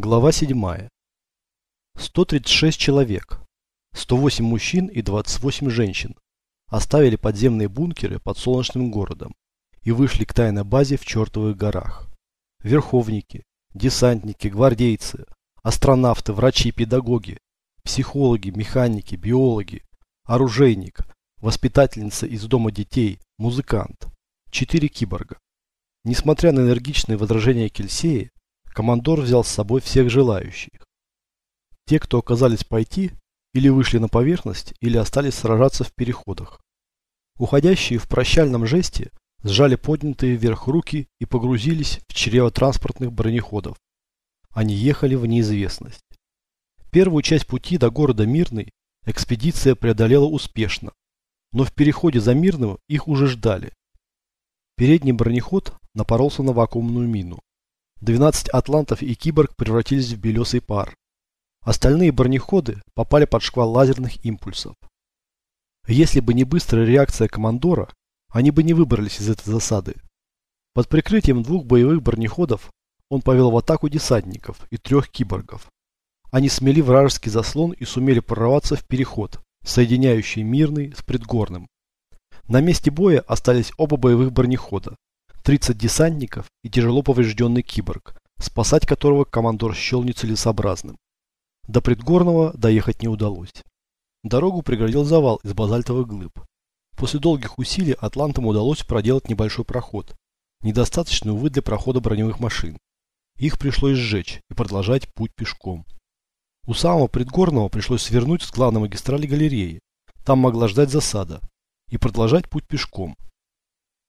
Глава 7. 136 человек, 108 мужчин и 28 женщин оставили подземные бункеры под солнечным городом и вышли к тайной базе в чертовых горах. Верховники, десантники, гвардейцы, астронавты, врачи, педагоги, психологи, механики, биологи, оружейник, воспитательница из дома детей, музыкант, четыре киборга. Несмотря на энергичные возражения Кельсея, командор взял с собой всех желающих. Те, кто оказались пойти, или вышли на поверхность, или остались сражаться в переходах. Уходящие в прощальном жесте сжали поднятые вверх руки и погрузились в чрево транспортных бронеходов. Они ехали в неизвестность. Первую часть пути до города Мирный экспедиция преодолела успешно, но в переходе за Мирным их уже ждали. Передний бронеход напоролся на вакуумную мину. 12 атлантов и киборг превратились в белесый пар. Остальные бронеходы попали под шквал лазерных импульсов. Если бы не быстрая реакция командора, они бы не выбрались из этой засады. Под прикрытием двух боевых бронеходов он повел в атаку десантников и трех киборгов. Они смели вражеский заслон и сумели прорваться в переход, соединяющий Мирный с Предгорным. На месте боя остались оба боевых бронехода, 30 десантников и тяжело поврежденный киборг, спасать которого командор счел нецелесообразным. До Предгорного доехать не удалось. Дорогу преградил завал из базальтовых глыб. После долгих усилий атлантам удалось проделать небольшой проход, недостаточный, увы, для прохода броневых машин. Их пришлось сжечь и продолжать путь пешком. У самого Предгорного пришлось свернуть с главной магистрали галереи, там могла ждать засада, и продолжать путь пешком,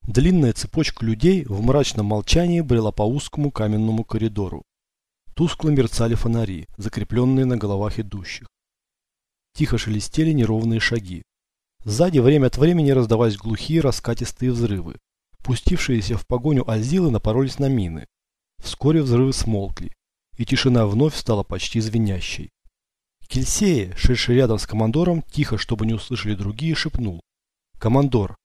Длинная цепочка людей в мрачном молчании брела по узкому каменному коридору. Тускло мерцали фонари, закрепленные на головах идущих. Тихо шелестели неровные шаги. Сзади время от времени раздавались глухие раскатистые взрывы. Пустившиеся в погоню альзилы напоролись на мины. Вскоре взрывы смолкли, и тишина вновь стала почти звенящей. Кельсея, шедший рядом с командором, тихо, чтобы не услышали другие, шепнул. «Командор,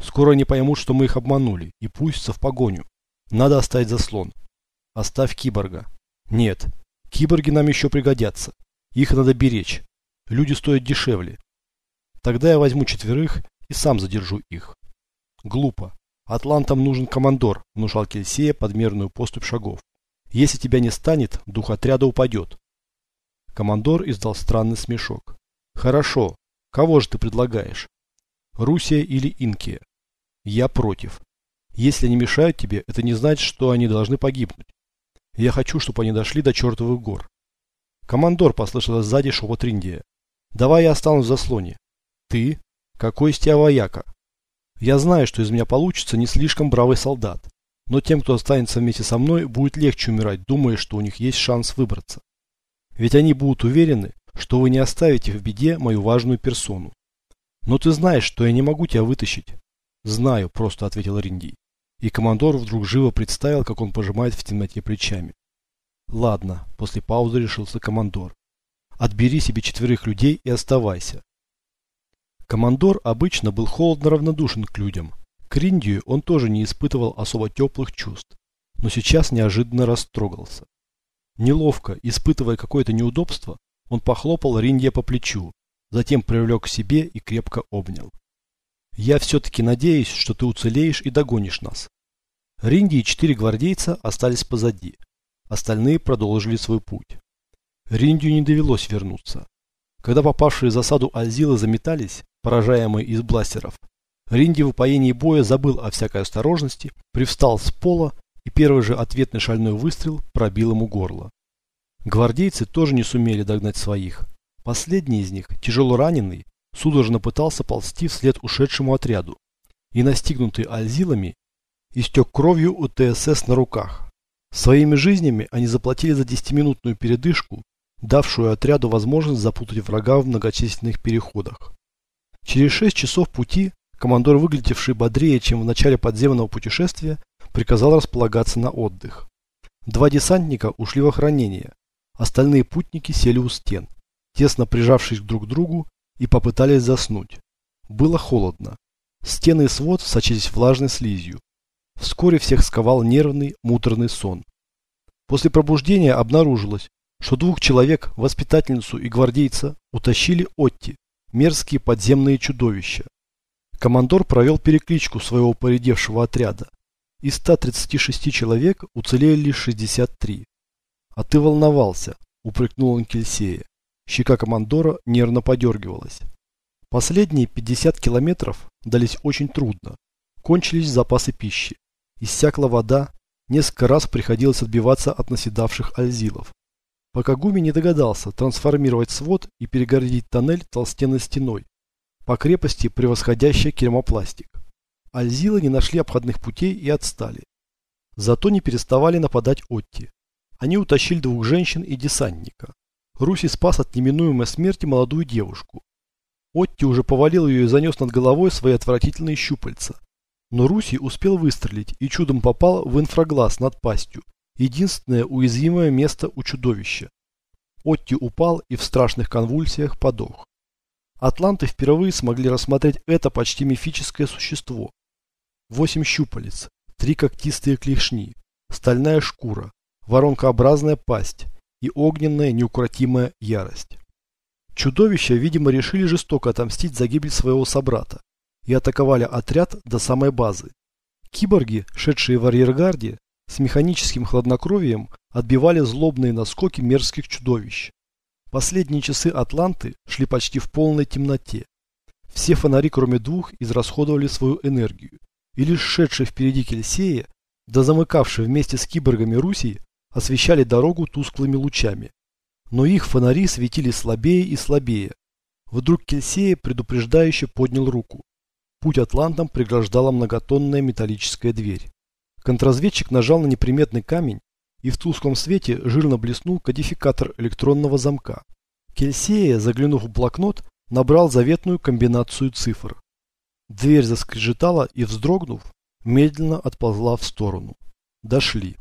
Скоро они поймут, что мы их обманули, и пустятся в погоню. Надо оставить заслон. Оставь киборга. Нет, киборги нам еще пригодятся. Их надо беречь. Люди стоят дешевле. Тогда я возьму четверых и сам задержу их. Глупо. Атлантам нужен командор, внушал Кельсея подмерную поступь шагов. Если тебя не станет, дух отряда упадет. Командор издал странный смешок. Хорошо. Кого же ты предлагаешь? Русия или Инкия. Я против. Если они мешают тебе, это не значит, что они должны погибнуть. Я хочу, чтобы они дошли до чертовых гор. Командор, послышалось сзади шепот Риндия. Давай я останусь в заслоне. Ты? Какой из тебя вояка? Я знаю, что из меня получится не слишком бравый солдат. Но тем, кто останется вместе со мной, будет легче умирать, думая, что у них есть шанс выбраться. Ведь они будут уверены, что вы не оставите в беде мою важную персону. Но ты знаешь, что я не могу тебя вытащить. Знаю, просто ответил Ринди. И командор вдруг живо представил, как он пожимает в темноте плечами. Ладно, после паузы решился командор. Отбери себе четверых людей и оставайся. Командор обычно был холодно равнодушен к людям. К Риндию он тоже не испытывал особо теплых чувств, но сейчас неожиданно растрогался. Неловко, испытывая какое-то неудобство, он похлопал Риндия по плечу, затем привлек к себе и крепко обнял. «Я все-таки надеюсь, что ты уцелеешь и догонишь нас». Ринди и четыре гвардейца остались позади. Остальные продолжили свой путь. Риндию не довелось вернуться. Когда попавшие в засаду Азилы заметались, поражаемые из бластеров, Ринди в упоении боя забыл о всякой осторожности, привстал с пола и первый же ответный шальной выстрел пробил ему горло. Гвардейцы тоже не сумели догнать своих. Последний из них, тяжело раненый, судорожно пытался ползти вслед ушедшему отряду и, настигнутый альзилами, истек кровью у ТСС на руках. Своими жизнями они заплатили за десятиминутную передышку, давшую отряду возможность запутать врага в многочисленных переходах. Через шесть часов пути командор, выглядевший бодрее, чем в начале подземного путешествия, приказал располагаться на отдых. Два десантника ушли в охранение, остальные путники сели у стен тесно прижавшись друг к другу, и попытались заснуть. Было холодно. Стены и свод сочились влажной слизью. Вскоре всех сковал нервный, муторный сон. После пробуждения обнаружилось, что двух человек, воспитательницу и гвардейца, утащили Отти, мерзкие подземные чудовища. Командор провел перекличку своего поредевшего отряда. Из 136 человек уцелели лишь 63. «А ты волновался», – упрекнул он Кельсея. Щека командора нервно подергивалась. Последние 50 километров дались очень трудно. Кончились запасы пищи. Иссякла вода, несколько раз приходилось отбиваться от наседавших альзилов. Пока Гуми не догадался трансформировать свод и перегородить тоннель толстенной стеной, по крепости превосходящей керамопластик. Альзилы не нашли обходных путей и отстали. Зато не переставали нападать Отти. Они утащили двух женщин и десантника. Руси спас от неминуемой смерти молодую девушку. Отти уже повалил ее и занес над головой свои отвратительные щупальца. Но Руси успел выстрелить и чудом попал в инфраглаз над пастью, единственное уязвимое место у чудовища. Отти упал и в страшных конвульсиях подох. Атланты впервые смогли рассмотреть это почти мифическое существо. Восемь щупалец, три когтистые клешни, стальная шкура, воронкообразная пасть и огненная неукротимая ярость. Чудовища, видимо, решили жестоко отомстить за гибель своего собрата и атаковали отряд до самой базы. Киборги, шедшие в арьергарде, с механическим хладнокровием отбивали злобные наскоки мерзких чудовищ. Последние часы Атланты шли почти в полной темноте. Все фонари, кроме двух, израсходовали свою энергию, и лишь шедший впереди Кельсея, да замыкавший вместе с киборгами Руси, освещали дорогу тусклыми лучами. Но их фонари светили слабее и слабее. Вдруг Кельсея предупреждающе поднял руку. Путь атлантам преграждала многотонная металлическая дверь. Контрразведчик нажал на неприметный камень, и в тусклом свете жирно блеснул кодификатор электронного замка. Кельсея, заглянув в блокнот, набрал заветную комбинацию цифр. Дверь заскрежетала и, вздрогнув, медленно отползла в сторону. Дошли.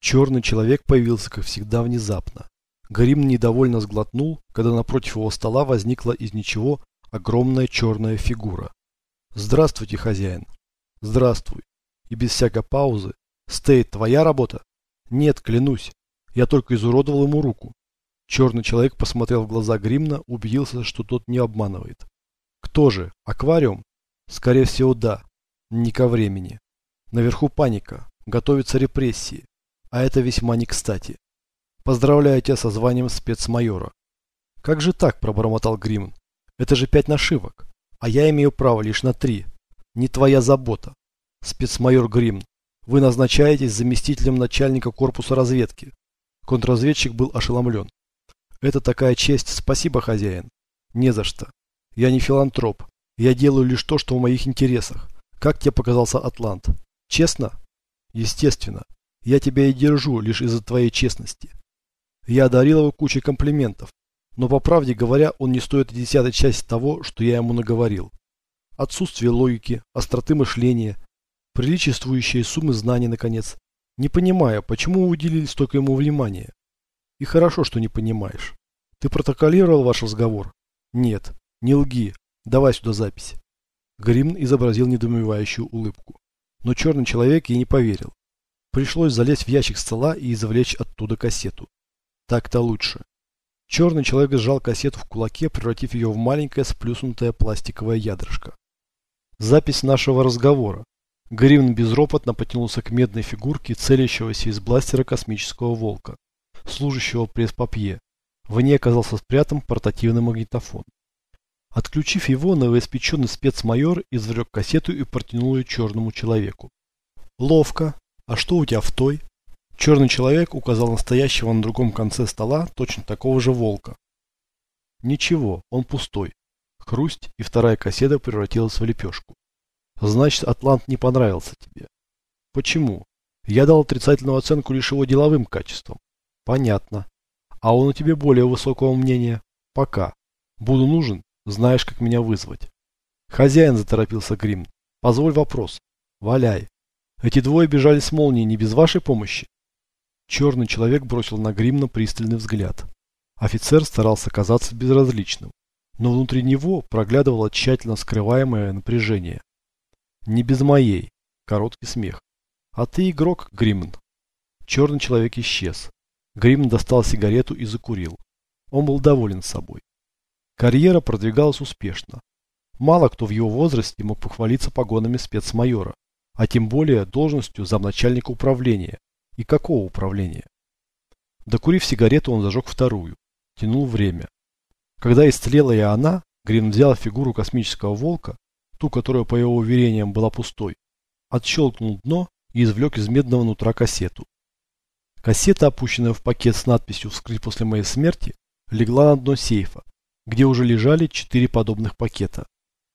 Черный человек появился, как всегда, внезапно. Грим недовольно сглотнул, когда напротив его стола возникла из ничего огромная черная фигура. «Здравствуйте, хозяин!» «Здравствуй!» И без всякой паузы. «Стейт, твоя работа?» «Нет, клянусь. Я только изуродовал ему руку». Черный человек посмотрел в глаза Гримна, убедился, что тот не обманывает. «Кто же? Аквариум?» «Скорее всего, да. Не ко времени. Наверху паника. Готовятся репрессии. А это весьма не кстати. Поздравляю тебя со званием спецмайора. Как же так, пробормотал Гримн. Это же пять нашивок. А я имею право лишь на три. Не твоя забота. Спецмайор Гримн, вы назначаетесь заместителем начальника корпуса разведки. Контрразведчик был ошеломлен. Это такая честь. Спасибо, хозяин. Не за что. Я не филантроп. Я делаю лишь то, что в моих интересах. Как тебе показался Атлант? Честно? Естественно. Я тебя и держу лишь из-за твоей честности. Я одарил его кучей комплиментов, но по правде говоря, он не стоит и десятой части того, что я ему наговорил. Отсутствие логики, остроты мышления, приличествующие суммы знаний, наконец. Не понимаю, почему вы уделили столько ему внимания. И хорошо, что не понимаешь. Ты протоколировал ваш разговор? Нет, не лги. Давай сюда запись. Гримн изобразил недоумевающую улыбку. Но черный человек ей не поверил. Пришлось залезть в ящик стола и извлечь оттуда кассету. Так-то лучше. Черный человек сжал кассету в кулаке, превратив ее в маленькое сплюснутое пластиковое ядрышко. Запись нашего разговора. Гривен безропотно потянулся к медной фигурке, целящегося из бластера космического волка, служащего пресс-папье. В ней оказался спрятан портативный магнитофон. Отключив его, новоиспеченный спецмайор извлек кассету и протянул ее черному человеку. Ловко, «А что у тебя в той?» Черный человек указал настоящего на другом конце стола точно такого же волка. «Ничего, он пустой». Хрусть, и вторая кассета превратилась в лепешку. «Значит, Атлант не понравился тебе». «Почему?» «Я дал отрицательную оценку лишь его деловым качествам». «Понятно. А он у тебя более высокого мнения?» «Пока. Буду нужен, знаешь, как меня вызвать». «Хозяин», – заторопился Грим. «Позволь вопрос». «Валяй». Эти двое бежали с молнией не без вашей помощи. Черный человек бросил на Гримна пристальный взгляд. Офицер старался казаться безразличным, но внутри него проглядывало тщательно скрываемое напряжение. Не без моей. Короткий смех. А ты игрок, Гримн. Черный человек исчез. Грим достал сигарету и закурил. Он был доволен собой. Карьера продвигалась успешно. Мало кто в его возрасте мог похвалиться погонами спецмайора, а тем более должностью замначальника управления. И какого управления? Докурив сигарету, он зажег вторую. Тянул время. Когда истлела и она, Грин взял фигуру космического волка, ту, которая, по его уверениям, была пустой, отщелкнул дно и извлек из медного нутра кассету. Кассета, опущенная в пакет с надписью «Вскрыть после моей смерти», легла на дно сейфа, где уже лежали четыре подобных пакета.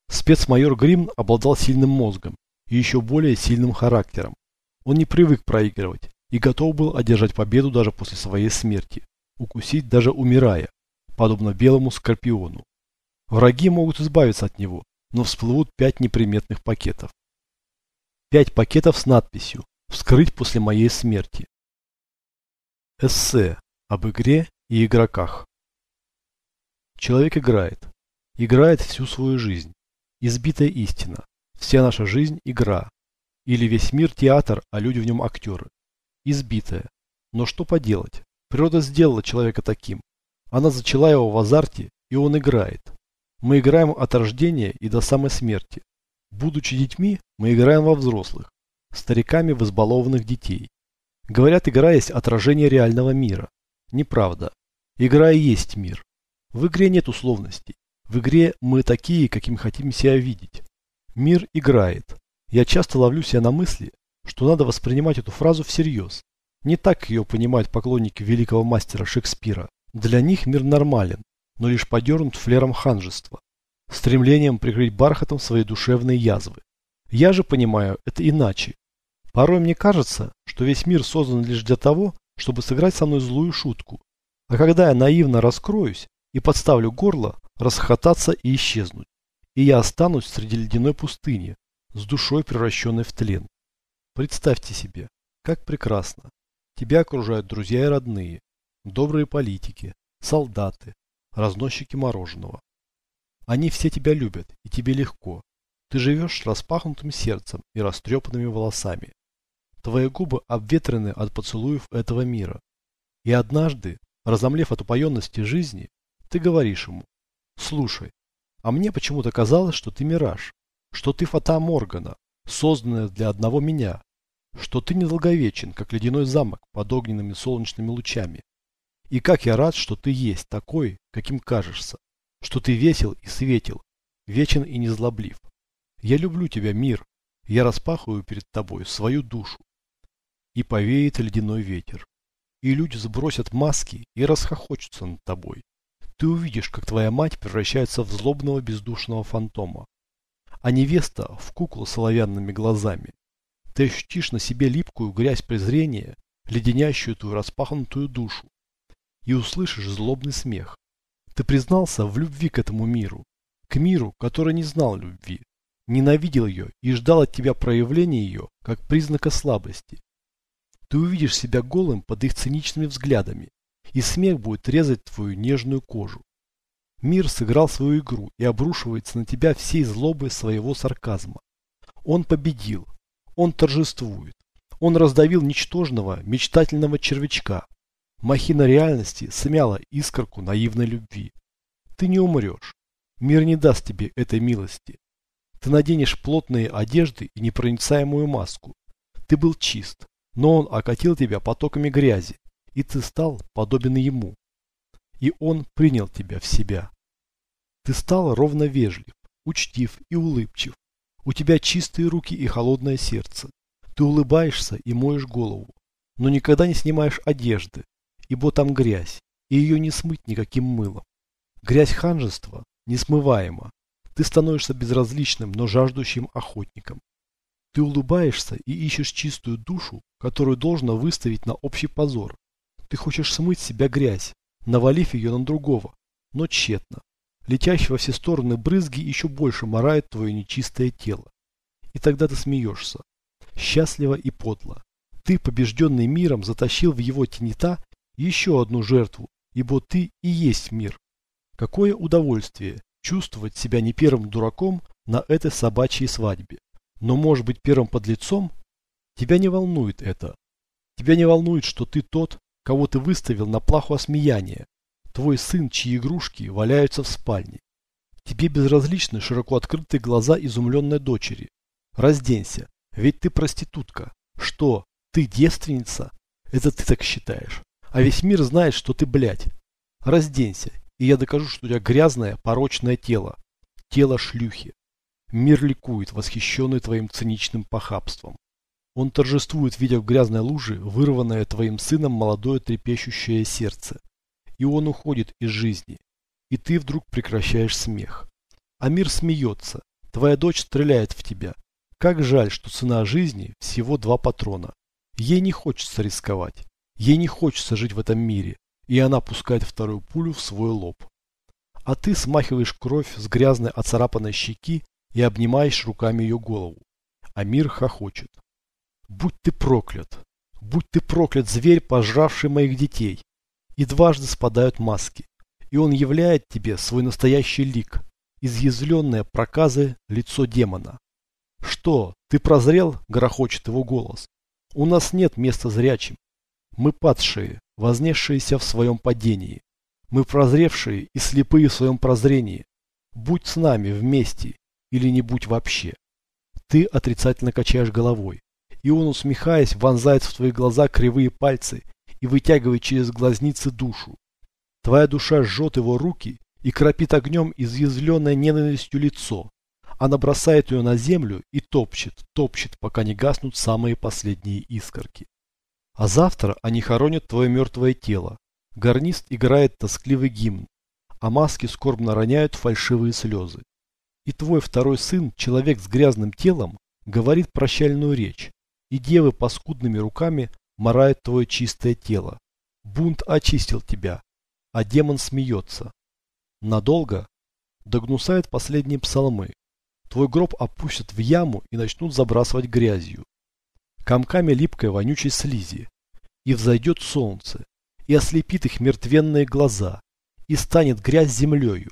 Спецмайор Грим обладал сильным мозгом и еще более сильным характером. Он не привык проигрывать и готов был одержать победу даже после своей смерти, укусить даже умирая, подобно белому скорпиону. Враги могут избавиться от него, но всплывут пять неприметных пакетов. Пять пакетов с надписью «Вскрыть после моей смерти». Эссе об игре и игроках. Человек играет. Играет всю свою жизнь. Избитая истина. Вся наша жизнь – игра. Или весь мир – театр, а люди в нем актеры. Избитая. Но что поделать? Природа сделала человека таким. Она зачала его в азарте, и он играет. Мы играем от рождения и до самой смерти. Будучи детьми, мы играем во взрослых, стариками в избалованных детей. Говорят, игра есть отражение реального мира. Неправда. Игра и есть мир. В игре нет условностей. В игре мы такие, каким хотим себя видеть. Мир играет. Я часто ловлю себя на мысли, что надо воспринимать эту фразу всерьез. Не так ее понимают поклонники великого мастера Шекспира. Для них мир нормален, но лишь подернут флером ханжества, стремлением прикрыть бархатом свои душевные язвы. Я же понимаю это иначе. Порой мне кажется, что весь мир создан лишь для того, чтобы сыграть со мной злую шутку. А когда я наивно раскроюсь, и подставлю горло, расхотаться и исчезнуть. И я останусь среди ледяной пустыни, с душой превращенной в тлен. Представьте себе, как прекрасно. Тебя окружают друзья и родные, добрые политики, солдаты, разносчики мороженого. Они все тебя любят, и тебе легко. Ты живешь с распахнутым сердцем и растрепанными волосами. Твои губы обветрены от поцелуев этого мира. И однажды, разомлев от упоенности жизни, ты говоришь ему, слушай, а мне почему-то казалось, что ты мираж, что ты фата Моргана, созданная для одного меня, что ты недолговечен, как ледяной замок под огненными солнечными лучами. И как я рад, что ты есть такой, каким кажешься, что ты весел и светил, вечен и незлоблив. Я люблю тебя, мир, я распахиваю перед тобой свою душу. И повеет ледяной ветер. И люди сбросят маски и расхохочутся над тобой. Ты увидишь, как твоя мать превращается в злобного бездушного фантома, а невеста в куклу с оловянными глазами. Ты ощутишь на себе липкую грязь презрения, леденящую твою распахнутую душу, и услышишь злобный смех. Ты признался в любви к этому миру, к миру, который не знал любви, ненавидел ее и ждал от тебя проявления ее, как признака слабости. Ты увидишь себя голым под их циничными взглядами, и смех будет резать твою нежную кожу. Мир сыграл свою игру и обрушивается на тебя всей злобой своего сарказма. Он победил. Он торжествует. Он раздавил ничтожного, мечтательного червячка. Махина реальности смяла искорку наивной любви. Ты не умрешь. Мир не даст тебе этой милости. Ты наденешь плотные одежды и непроницаемую маску. Ты был чист, но он окатил тебя потоками грязи, и ты стал подобен ему. И он принял тебя в себя. Ты стал ровно вежлив, учтив и улыбчив. У тебя чистые руки и холодное сердце. Ты улыбаешься и моешь голову, но никогда не снимаешь одежды, ибо там грязь, и ее не смыть никаким мылом. Грязь ханжества несмываема. Ты становишься безразличным, но жаждущим охотником. Ты улыбаешься и ищешь чистую душу, которую должно выставить на общий позор, ты хочешь смыть с себя грязь, навалив ее на другого, но тщетно. Летящие во все стороны брызги еще больше морают твое нечистое тело. И тогда ты смеешься. Счастливо и подло. Ты, побежденный миром, затащил в его тенета еще одну жертву, ибо ты и есть мир. Какое удовольствие чувствовать себя не первым дураком на этой собачьей свадьбе. Но может быть первым подлецом? Тебя не волнует это. Тебя не волнует, что ты тот, кого ты выставил на плаху осмеяния. Твой сын, чьи игрушки валяются в спальне. Тебе безразличны широко открытые глаза изумленной дочери. Разденься, ведь ты проститутка. Что, ты девственница? Это ты так считаешь. А весь мир знает, что ты, блядь. Разденься, и я докажу, что у тебя грязное, порочное тело. Тело шлюхи. Мир ликует, восхищенный твоим циничным похабством. Он торжествует, видя в грязной луже вырванное твоим сыном молодое трепещущее сердце. И он уходит из жизни. И ты вдруг прекращаешь смех. А мир смеется. Твоя дочь стреляет в тебя. Как жаль, что цена жизни всего два патрона. Ей не хочется рисковать. Ей не хочется жить в этом мире. И она пускает вторую пулю в свой лоб. А ты смахиваешь кровь с грязной оцарапанной щеки и обнимаешь руками ее голову. А мир хохочет. Будь ты проклят! Будь ты проклят, зверь, пожравший моих детей! И дважды спадают маски, и он являет тебе свой настоящий лик, изъязвленное проказы лицо демона. Что, ты прозрел? грохочет его голос. У нас нет места зрячим. Мы падшие, вознесшиеся в своем падении. Мы прозревшие и слепые в своем прозрении. Будь с нами вместе или не будь вообще. Ты отрицательно качаешь головой и он, усмехаясь, вонзает в твои глаза кривые пальцы и вытягивает через глазницы душу. Твоя душа жжет его руки и кропит огнем изъязвленное ненавистью лицо. Она бросает ее на землю и топчет, топчет, пока не гаснут самые последние искорки. А завтра они хоронят твое мертвое тело. Гарнист играет тоскливый гимн, а маски скорбно роняют фальшивые слезы. И твой второй сын, человек с грязным телом, говорит прощальную речь, и девы паскудными руками марают твое чистое тело. Бунт очистил тебя, а демон смеется. Надолго? Догнусают последние псалмы. Твой гроб опустят в яму и начнут забрасывать грязью. Комками липкой вонючей слизи. И взойдет солнце, и ослепит их мертвенные глаза, и станет грязь землею.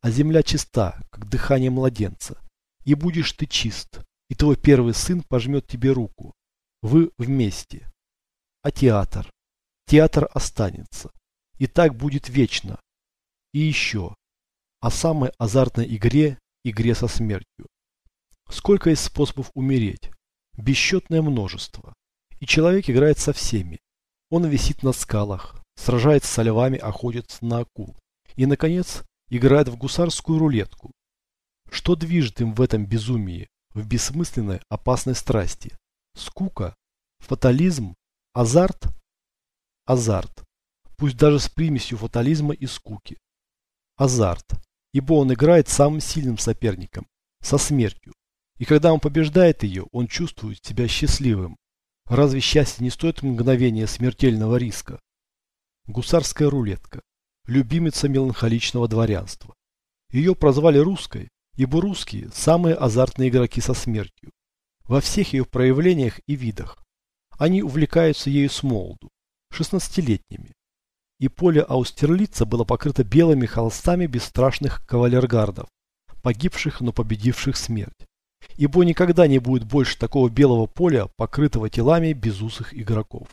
А земля чиста, как дыхание младенца. И будешь ты чист, и твой первый сын пожмет тебе руку. Вы вместе. А театр? Театр останется. И так будет вечно. И еще. О самой азартной игре, игре со смертью. Сколько есть способов умереть? Бесчетное множество. И человек играет со всеми. Он висит на скалах, сражается со львами, охотится на акул. И, наконец, играет в гусарскую рулетку. Что движет им в этом безумии? В бессмысленной опасной страсти. Скука, фатализм, азарт, азарт, пусть даже с примесью фатализма и скуки. Азарт, ибо он играет самым сильным соперником, со смертью. И когда он побеждает ее, он чувствует себя счастливым. Разве счастье не стоит мгновения смертельного риска? Гусарская рулетка, любимица меланхоличного дворянства. Ее прозвали русской, ибо русские – самые азартные игроки со смертью. Во всех ее проявлениях и видах. Они увлекаются ею с молоду, 16-летними. И поле Аустерлица было покрыто белыми холстами бесстрашных кавалергардов, погибших, но победивших смерть. Ибо никогда не будет больше такого белого поля, покрытого телами безусых игроков.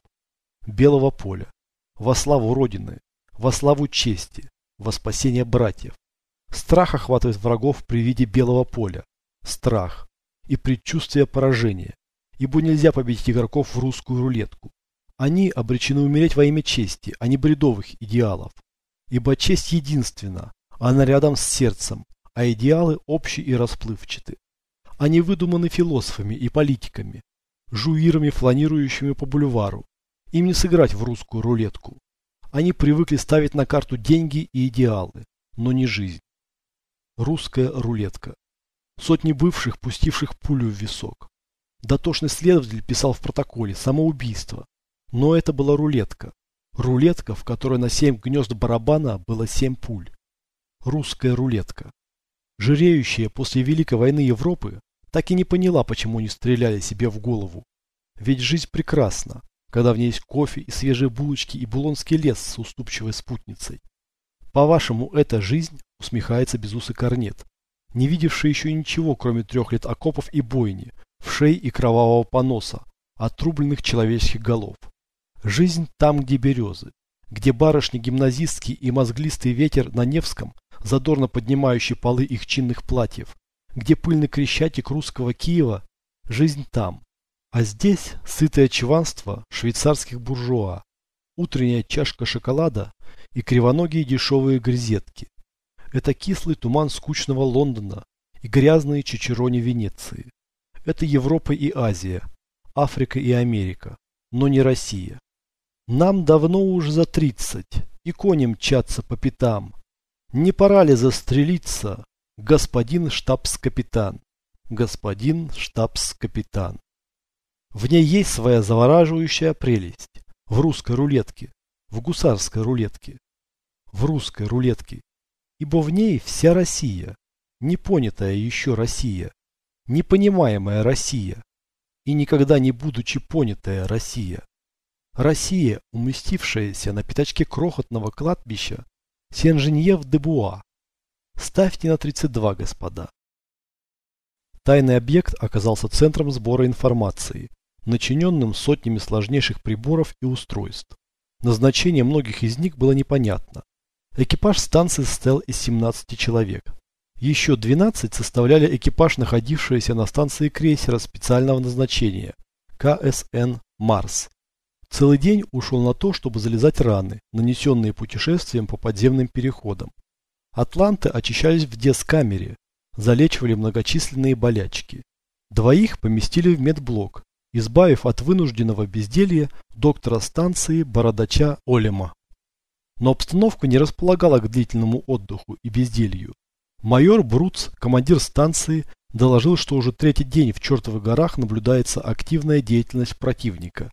Белого поля. Во славу Родины, во славу чести, во спасение братьев, Страх охватывает врагов при виде белого поля. Страх. И предчувствие поражения. Ибо нельзя победить игроков в русскую рулетку. Они обречены умереть во имя чести, а не бредовых идеалов. Ибо честь единственна, она рядом с сердцем, а идеалы общие и расплывчаты. Они выдуманы философами и политиками, жуирами, фланирующими по бульвару. Им не сыграть в русскую рулетку. Они привыкли ставить на карту деньги и идеалы, но не жизнь. Русская рулетка. Сотни бывших, пустивших пулю в висок. Дотошный следователь писал в протоколе «самоубийство». Но это была рулетка. Рулетка, в которой на семь гнезд барабана было семь пуль. Русская рулетка. Жиреющая после Великой войны Европы так и не поняла, почему не стреляли себе в голову. Ведь жизнь прекрасна, когда в ней есть кофе и свежие булочки и булонский лес с уступчивой спутницей. По-вашему, это жизнь? Усмехается безусый корнет, не видевший еще ничего, кроме трех лет окопов и бойни, вшей и кровавого поноса, отрубленных человеческих голов. Жизнь там, где березы, где барышни-гимназистки и мозглистый ветер на Невском, задорно поднимающий полы их чинных платьев, где пыльный крещатик русского Киева, жизнь там. А здесь сытое чванство швейцарских буржуа, утренняя чашка шоколада и кривоногие дешевые грезетки. Это кислый туман скучного Лондона и грязные чичерони Венеции. Это Европа и Азия, Африка и Америка, но не Россия. Нам давно уже за тридцать, и кони мчатся по пятам. Не пора ли застрелиться, господин штабс-капитан? Господин штабс-капитан. В ней есть своя завораживающая прелесть. В русской рулетке, в гусарской рулетке, в русской рулетке. Ибо в ней вся Россия, непонятая еще Россия, непонимаемая Россия и никогда не будучи понятая Россия. Россия, уместившаяся на пятачке крохотного кладбища Сен-Женьев-де-Буа. Ставьте на 32, господа. Тайный объект оказался центром сбора информации, начиненным сотнями сложнейших приборов и устройств. Назначение многих из них было непонятно. Экипаж станции состоял из 17 человек. Еще 12 составляли экипаж находившегося на станции крейсера специального назначения КСН «Марс». Целый день ушел на то, чтобы залезать раны, нанесенные путешествием по подземным переходам. Атланты очищались в дескамере, залечивали многочисленные болячки. Двоих поместили в медблок, избавив от вынужденного безделья доктора станции Бородача Олема. Но обстановка не располагала к длительному отдыху и безделью. Майор Бруц, командир станции, доложил, что уже третий день в чертовых горах наблюдается активная деятельность противника.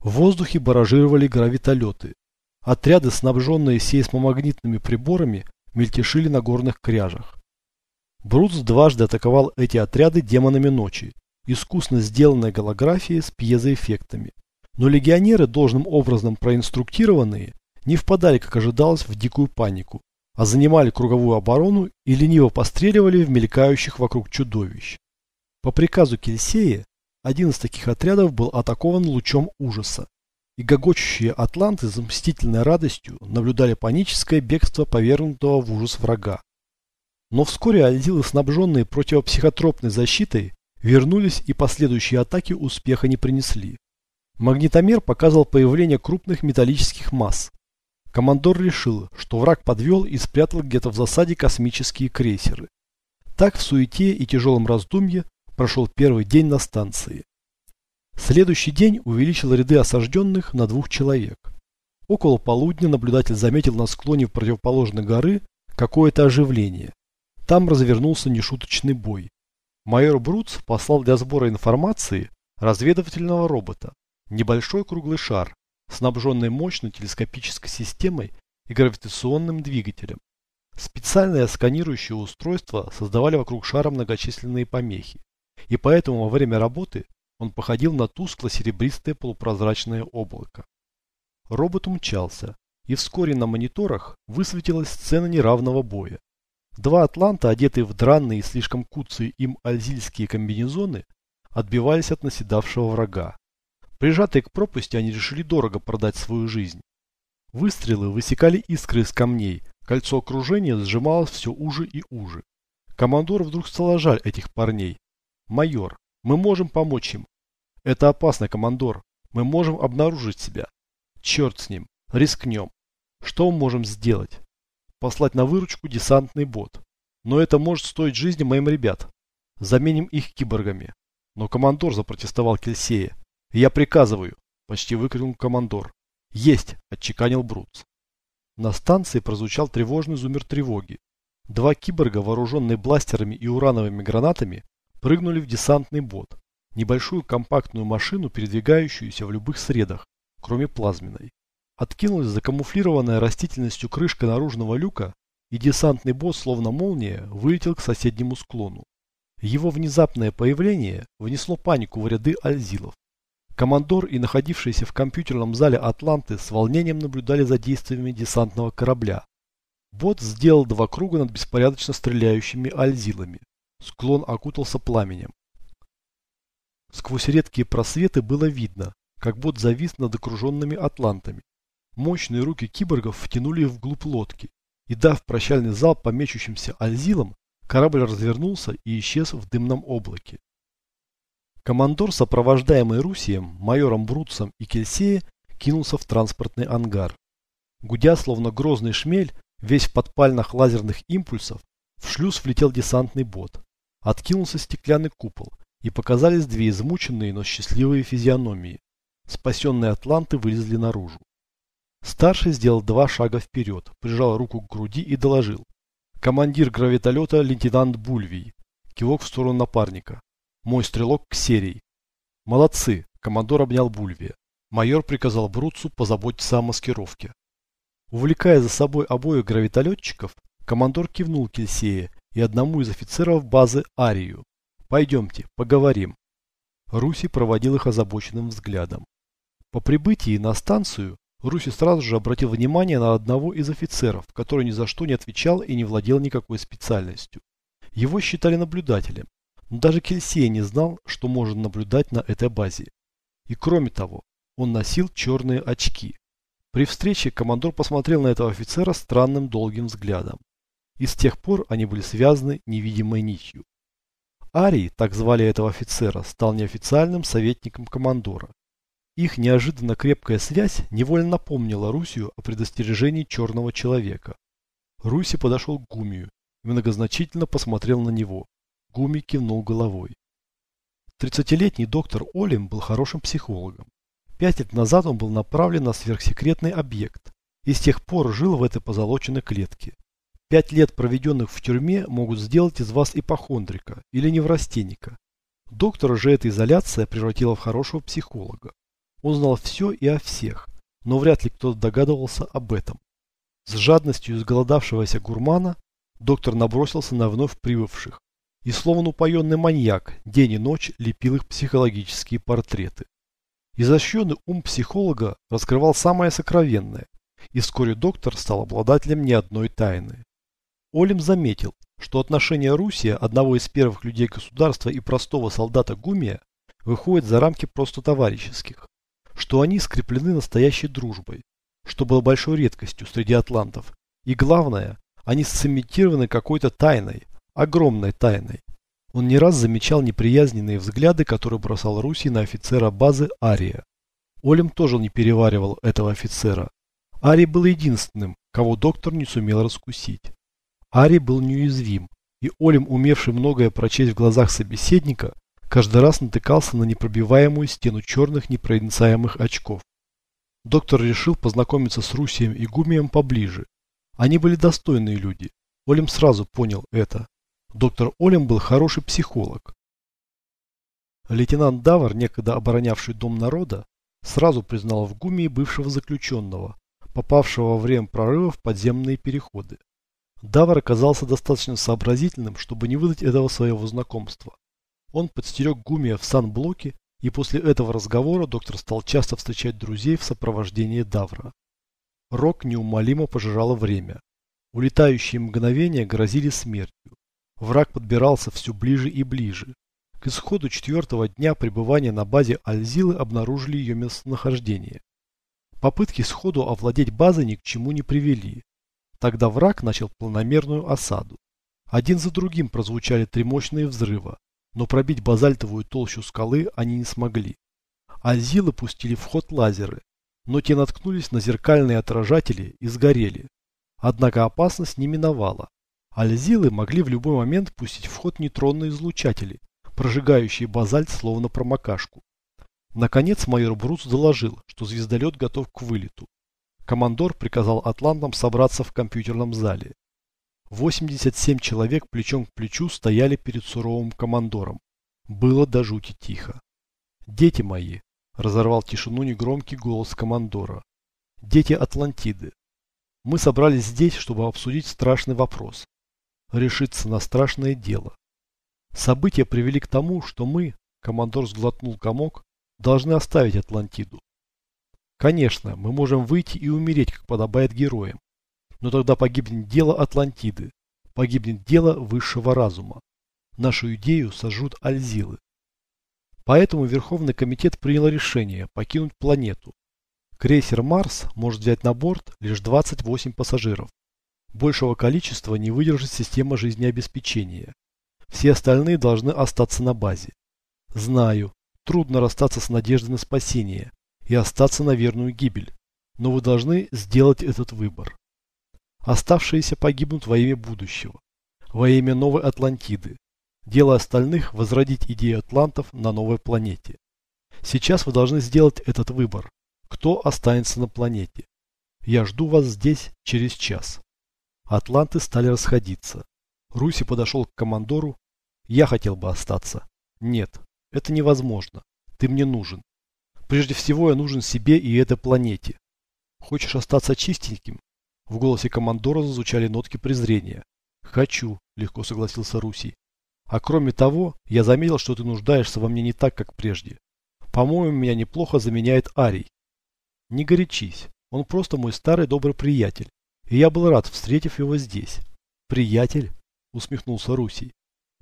В воздухе баражировали гравитолеты. Отряды, снабженные сейсмомагнитными приборами, мельтешили на горных кряжах. Бруц дважды атаковал эти отряды демонами ночи, искусно сделанной голографией с пьезоэффектами. Но легионеры, должным образом проинструктированные, не впадали, как ожидалось, в дикую панику, а занимали круговую оборону и лениво постреливали в мелькающих вокруг чудовищ. По приказу Кельсея один из таких отрядов был атакован лучом ужаса, и гогочущие атланты с мстительной радостью наблюдали паническое бегство повергнутого в ужас врага. Но вскоре альдилы, снабженные противопсихотропной защитой, вернулись и последующие атаки успеха не принесли. Магнитомер показывал появление крупных металлических масс. Командор решил, что враг подвел и спрятал где-то в засаде космические крейсеры. Так в суете и тяжелом раздумье прошел первый день на станции. Следующий день увеличил ряды осажденных на двух человек. Около полудня наблюдатель заметил на склоне противоположной горы какое-то оживление. Там развернулся нешуточный бой. Майор Бруц послал для сбора информации разведывательного робота, небольшой круглый шар, снабженный мощной телескопической системой и гравитационным двигателем. Специальное сканирующее устройство создавали вокруг шара многочисленные помехи и поэтому во время работы он походил на тускло-серебристое полупрозрачное облако. Робот умчался, и вскоре на мониторах высветилась сцена неравного боя. Два атланта, одетые в дранные и слишком куцые им альзильские комбинезоны, отбивались от наседавшего врага. Прижатые к пропасти, они решили дорого продать свою жизнь. Выстрелы высекали искры из камней, кольцо окружения сжималось все уже и уже. Командор вдруг стало жаль этих парней, Майор, мы можем помочь им. Это опасно, командор. Мы можем обнаружить себя. Черт с ним. Рискнем. Что мы можем сделать? Послать на выручку десантный бот. Но это может стоить жизни моим ребят. Заменим их киборгами. Но командор запротестовал Кельсея. Я приказываю, почти выкрикнул командор. Есть, отчеканил Бруц. На станции прозвучал тревожный зумер тревоги. Два киборга, вооруженные бластерами и урановыми гранатами, прыгнули в десантный бот, небольшую компактную машину, передвигающуюся в любых средах, кроме плазменной. Откинулась закамуфлированная растительностью крышка наружного люка, и десантный бот, словно молния, вылетел к соседнему склону. Его внезапное появление внесло панику в ряды альзилов. Командор и находившиеся в компьютерном зале Атланты с волнением наблюдали за действиями десантного корабля. Бот сделал два круга над беспорядочно стреляющими альзилами. Склон окутался пламенем. Сквозь редкие просветы было видно, как бот завис над окруженными атлантами. Мощные руки киборгов втянули их вглубь лодки, и дав прощальный залп по мечущимся альзилам, корабль развернулся и исчез в дымном облаке. Командор, сопровождаемый Русием, майором Брутсом и Кельсея, кинулся в транспортный ангар. Гудя, словно грозный шмель, весь в подпальных лазерных импульсов, в шлюз влетел десантный бот. Откинулся стеклянный купол, и показались две измученные, но счастливые физиономии. Спасенные атланты вылезли наружу. Старший сделал два шага вперед, прижал руку к груди и доложил. Командир гравитолета лейтенант Бульвий. Кивок в сторону напарника. Мой стрелок к серии. Молодцы, командор обнял Бульвия. Майор приказал Бруцу позаботиться о маскировке. Увлекая за собой обоих гравитолетчиков, командор кивнул Кельсея и одному из офицеров базы Арию. «Пойдемте, поговорим». Руси проводил их озабоченным взглядом. По прибытии на станцию Руси сразу же обратил внимание на одного из офицеров, который ни за что не отвечал и не владел никакой специальностью. Его считали наблюдателем, но даже Кельсей не знал, что может наблюдать на этой базе. И кроме того, он носил черные очки. При встрече командор посмотрел на этого офицера странным долгим взглядом. И с тех пор они были связаны невидимой нитью. Арий, так звали этого офицера, стал неофициальным советником командора. Их неожиданно крепкая связь невольно напомнила Русию о предостережении черного человека. Руси подошел к Гумию и многозначительно посмотрел на него. Гуми кивнул головой. Тридцатилетний доктор Олим был хорошим психологом. Пять лет назад он был направлен на сверхсекретный объект и с тех пор жил в этой позолоченной клетке. Пять лет, проведенных в тюрьме, могут сделать из вас ипохондрика или неврастенника. Доктора же эта изоляция превратила в хорошего психолога. Он знал все и о всех, но вряд ли кто-то догадывался об этом. С жадностью изголодавшегося гурмана доктор набросился на вновь прибывших и словно упоенный маньяк день и ночь лепил их психологические портреты. Изощренный ум психолога раскрывал самое сокровенное, и вскоре доктор стал обладателем не одной тайны. Олим заметил, что отношения Русия, одного из первых людей государства и простого солдата Гумия, выходят за рамки просто товарищеских, что они скреплены настоящей дружбой, что было большой редкостью среди атлантов, и главное, они сцементированы какой-то тайной, огромной тайной. Он не раз замечал неприязненные взгляды, которые бросал Руси на офицера базы Ария. Олем тоже не переваривал этого офицера. Арий был единственным, кого доктор не сумел раскусить. Арий был неуязвим, и Олем, умевший многое прочесть в глазах собеседника, каждый раз натыкался на непробиваемую стену черных непроницаемых очков. Доктор решил познакомиться с Русием и Гумием поближе. Они были достойные люди. Олем сразу понял это. Доктор Олем был хороший психолог. Лейтенант Давар, некогда оборонявший Дом народа, сразу признал в Гумии бывшего заключенного, попавшего во время прорыва в подземные переходы. Давар оказался достаточно сообразительным, чтобы не выдать этого своего знакомства. Он подстерег Гумия в санблоке, и после этого разговора доктор стал часто встречать друзей в сопровождении Давра. Рок неумолимо пожирало время. Улетающие мгновения грозили смертью. Враг подбирался все ближе и ближе. К исходу четвертого дня пребывания на базе Альзилы обнаружили ее местонахождение. Попытки сходу овладеть базой ни к чему не привели. Тогда враг начал планомерную осаду. Один за другим прозвучали три мощные взрыва, но пробить базальтовую толщу скалы они не смогли. Альзилы пустили в ход лазеры, но те наткнулись на зеркальные отражатели и сгорели. Однако опасность не миновала. Альзилы могли в любой момент пустить в ход нейтронные излучатели, прожигающие базальт словно промокашку. Наконец майор Брус доложил, что звездолет готов к вылету. Командор приказал атлантам собраться в компьютерном зале. 87 человек плечом к плечу стояли перед суровым командором. Было до жути тихо. «Дети мои!» – разорвал тишину негромкий голос командора. «Дети Атлантиды! Мы собрались здесь, чтобы обсудить страшный вопрос решиться на страшное дело. События привели к тому, что мы, командор сглотнул комок, должны оставить Атлантиду. Конечно, мы можем выйти и умереть, как подобает героям. Но тогда погибнет дело Атлантиды, погибнет дело высшего разума. Нашу идею сожрут Альзилы. Поэтому Верховный комитет принял решение покинуть планету. Крейсер «Марс» может взять на борт лишь 28 пассажиров. Большего количества не выдержит система жизнеобеспечения. Все остальные должны остаться на базе. Знаю, трудно расстаться с надеждой на спасение и остаться на верную гибель, но вы должны сделать этот выбор. Оставшиеся погибнут во имя будущего, во имя новой Атлантиды. Дело остальных – возродить идею атлантов на новой планете. Сейчас вы должны сделать этот выбор. Кто останется на планете? Я жду вас здесь через час. Атланты стали расходиться. Руси подошел к командору. Я хотел бы остаться. Нет, это невозможно. Ты мне нужен. Прежде всего я нужен себе и этой планете. Хочешь остаться чистеньким? В голосе командора зазвучали нотки презрения. Хочу, легко согласился Руси. А кроме того, я заметил, что ты нуждаешься во мне не так, как прежде. По-моему, меня неплохо заменяет Арий. Не горячись, он просто мой старый добрый приятель. И я был рад, встретив его здесь. Приятель? Усмехнулся Руси.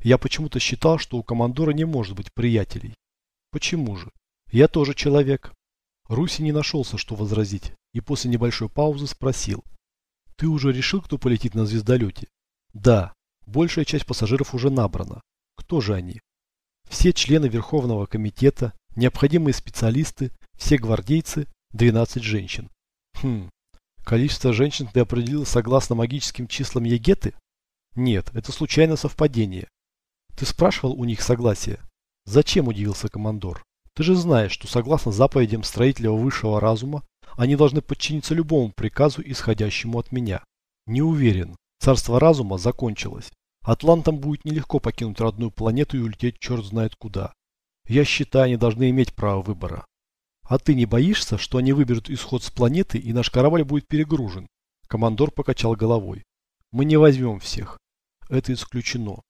Я почему-то считал, что у командора не может быть приятелей. Почему же? Я тоже человек. Руси не нашелся, что возразить, и после небольшой паузы спросил. Ты уже решил, кто полетит на звездолете? Да, большая часть пассажиров уже набрана. Кто же они? Все члены Верховного комитета, необходимые специалисты, все гвардейцы, 12 женщин. Хм, количество женщин ты определил согласно магическим числам Егеты? Нет, это случайное совпадение. Ты спрашивал у них согласие? Зачем, удивился командор? Ты же знаешь, что согласно заповедям строителя высшего разума, они должны подчиниться любому приказу, исходящему от меня. Не уверен. Царство разума закончилось. Атлантам будет нелегко покинуть родную планету и улететь черт знает куда. Я считаю, они должны иметь право выбора. А ты не боишься, что они выберут исход с планеты и наш корабль будет перегружен? Командор покачал головой. Мы не возьмем всех. Это исключено.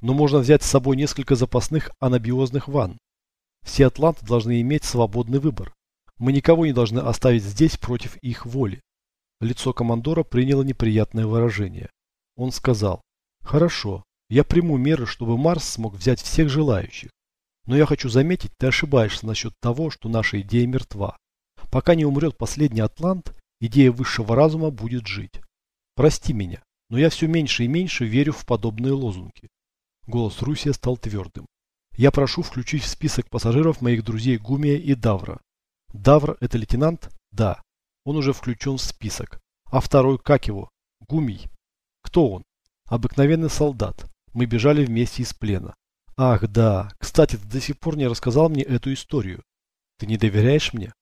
Но можно взять с собой несколько запасных анабиозных ванн. Все атланты должны иметь свободный выбор. Мы никого не должны оставить здесь против их воли. Лицо командора приняло неприятное выражение. Он сказал, хорошо, я приму меры, чтобы Марс смог взять всех желающих. Но я хочу заметить, ты ошибаешься насчет того, что наша идея мертва. Пока не умрет последний атлант, идея высшего разума будет жить. Прости меня, но я все меньше и меньше верю в подобные лозунги. Голос Русия стал твердым. Я прошу включить в список пассажиров моих друзей Гумия и Давра. Давр – это лейтенант? Да. Он уже включен в список. А второй, как его? Гумий. Кто он? Обыкновенный солдат. Мы бежали вместе из плена. Ах, да. Кстати, ты до сих пор не рассказал мне эту историю. Ты не доверяешь мне?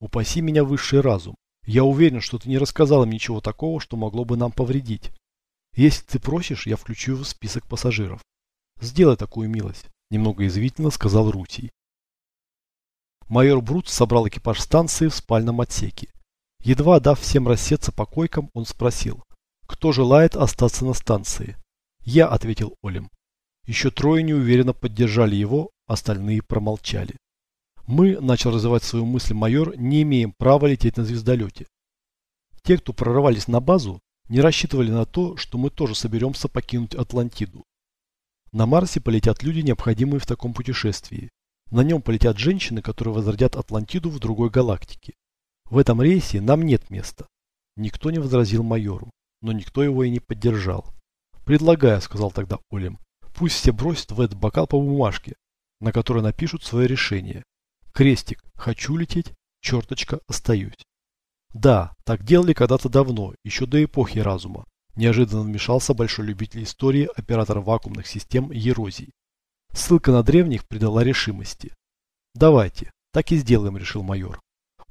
Упаси меня высший разум. Я уверен, что ты не рассказал им ничего такого, что могло бы нам повредить. Если ты просишь, я включу в список пассажиров. Сделай такую милость. Немного извительно сказал Рутий. Майор Брут собрал экипаж станции в спальном отсеке. Едва дав всем рассеться по койкам, он спросил, кто желает остаться на станции. «Я», — ответил Олем. Еще трое неуверенно поддержали его, остальные промолчали. «Мы», — начал развивать свою мысль майор, — «не имеем права лететь на звездолете. Те, кто прорывались на базу, не рассчитывали на то, что мы тоже соберемся покинуть Атлантиду. На Марсе полетят люди, необходимые в таком путешествии. На нем полетят женщины, которые возродят Атлантиду в другой галактике. В этом рейсе нам нет места. Никто не возразил майору, но никто его и не поддержал. Предлагаю, сказал тогда Олем, пусть все бросят в этот бокал по бумажке, на которой напишут свое решение. Крестик «Хочу лететь», черточка «Остаюсь». Да, так делали когда-то давно, еще до эпохи разума. Неожиданно вмешался большой любитель истории оператор вакуумных систем Ерозий. Ссылка на древних придала решимости. «Давайте, так и сделаем», – решил майор.